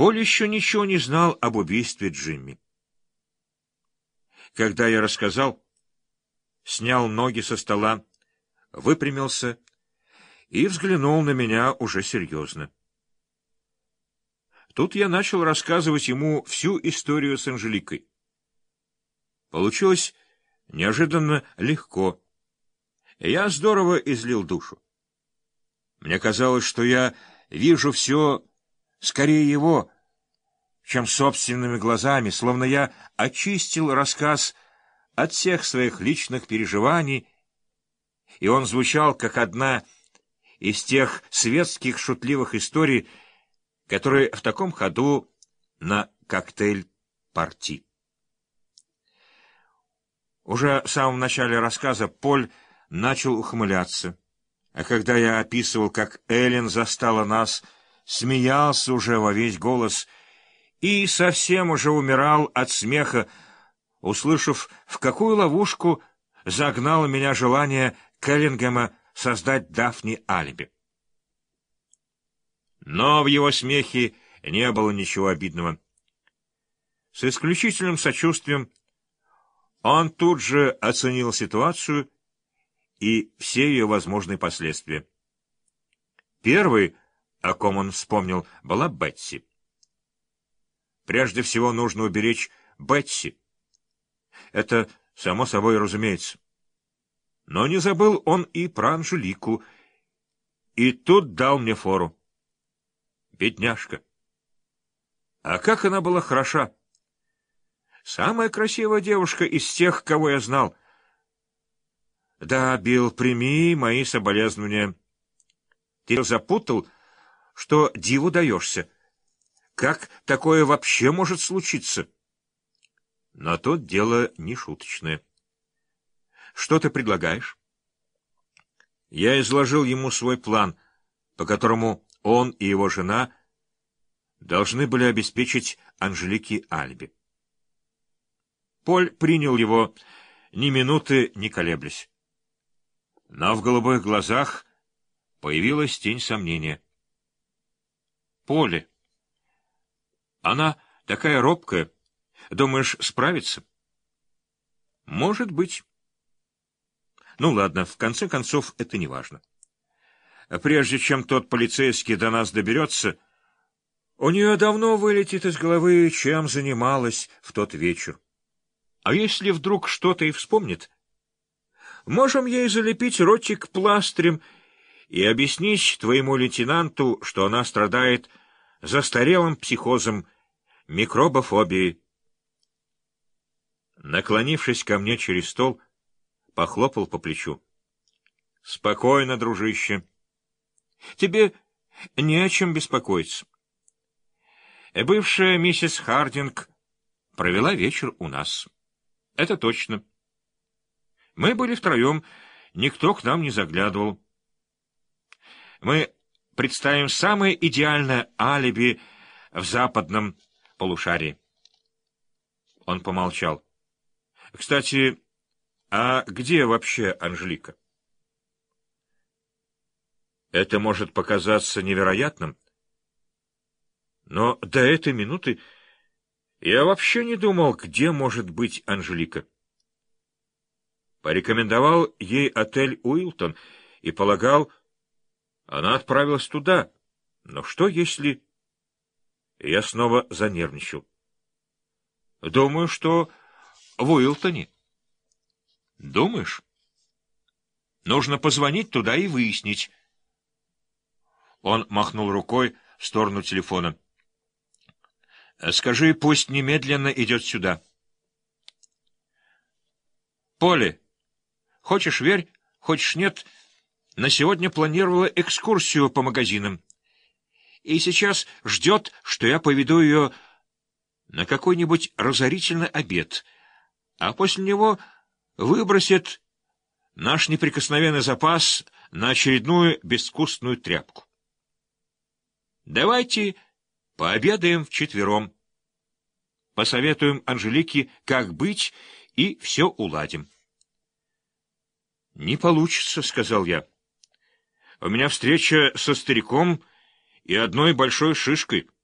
Поль еще ничего не знал об убийстве Джимми. Когда я рассказал, снял ноги со стола, выпрямился и взглянул на меня уже серьезно. Тут я начал рассказывать ему всю историю с Анжеликой. Получилось неожиданно легко. Я здорово излил душу. Мне казалось, что я вижу все скорее его, чем собственными глазами, словно я очистил рассказ от всех своих личных переживаний, и он звучал как одна из тех светских шутливых историй, которые в таком ходу на коктейль-парти. Уже в самом начале рассказа Поль начал ухмыляться, а когда я описывал, как Эллен застала нас, смеялся уже во весь голос и совсем уже умирал от смеха, услышав, в какую ловушку загнало меня желание Келлингема создать Дафни алиби. Но в его смехе не было ничего обидного. С исключительным сочувствием он тут же оценил ситуацию и все ее возможные последствия. Первый, о ком он вспомнил, была Бетси. Прежде всего нужно уберечь Бетси. Это само собой разумеется. Но не забыл он и про Анжелику, и тут дал мне фору. Бедняжка. А как она была хороша! Самая красивая девушка из тех, кого я знал. Да, Билл, прими мои соболезнования. Ты запутал, что диву даешься. Как такое вообще может случиться? Но тут дело не шуточное. Что ты предлагаешь? Я изложил ему свой план, по которому он и его жена должны были обеспечить Анжелике Альби. Поль принял его, ни минуты не колеблясь. Но в голубых глазах появилась тень сомнения. Поле. Она такая робкая. Думаешь, справится? Может быть. Ну ладно, в конце концов, это не важно. Прежде чем тот полицейский до нас доберется, у нее давно вылетит из головы, чем занималась в тот вечер. А если вдруг что-то и вспомнит, можем ей залепить ротик пластырем и объяснить твоему лейтенанту, что она страдает застарелым психозом микробофобии. Наклонившись ко мне через стол, похлопал по плечу. — Спокойно, дружище. Тебе не о чем беспокоиться. Бывшая миссис Хардинг провела вечер у нас. Это точно. Мы были втроем, никто к нам не заглядывал. Мы представим самое идеальное алиби в западном полушарии. Он помолчал. Кстати, а где вообще Анжелика? Это может показаться невероятным, но до этой минуты я вообще не думал, где может быть Анжелика. Порекомендовал ей отель Уилтон и полагал, она отправилась туда. Но что если... Я снова занервничал. Думаю, что в Уилтоне. Думаешь? Нужно позвонить туда и выяснить. Он махнул рукой в сторону телефона. Скажи, пусть немедленно идет сюда. Поле, хочешь верь, хочешь нет, на сегодня планировала экскурсию по магазинам. И сейчас ждет, что я поведу ее на какой-нибудь разорительный обед, а после него выбросит наш неприкосновенный запас на очередную безвкусную тряпку. Давайте Пообедаем вчетвером. Посоветуем Анжелике, как быть, и все уладим. — Не получится, — сказал я. — У меня встреча со стариком и одной большой шишкой —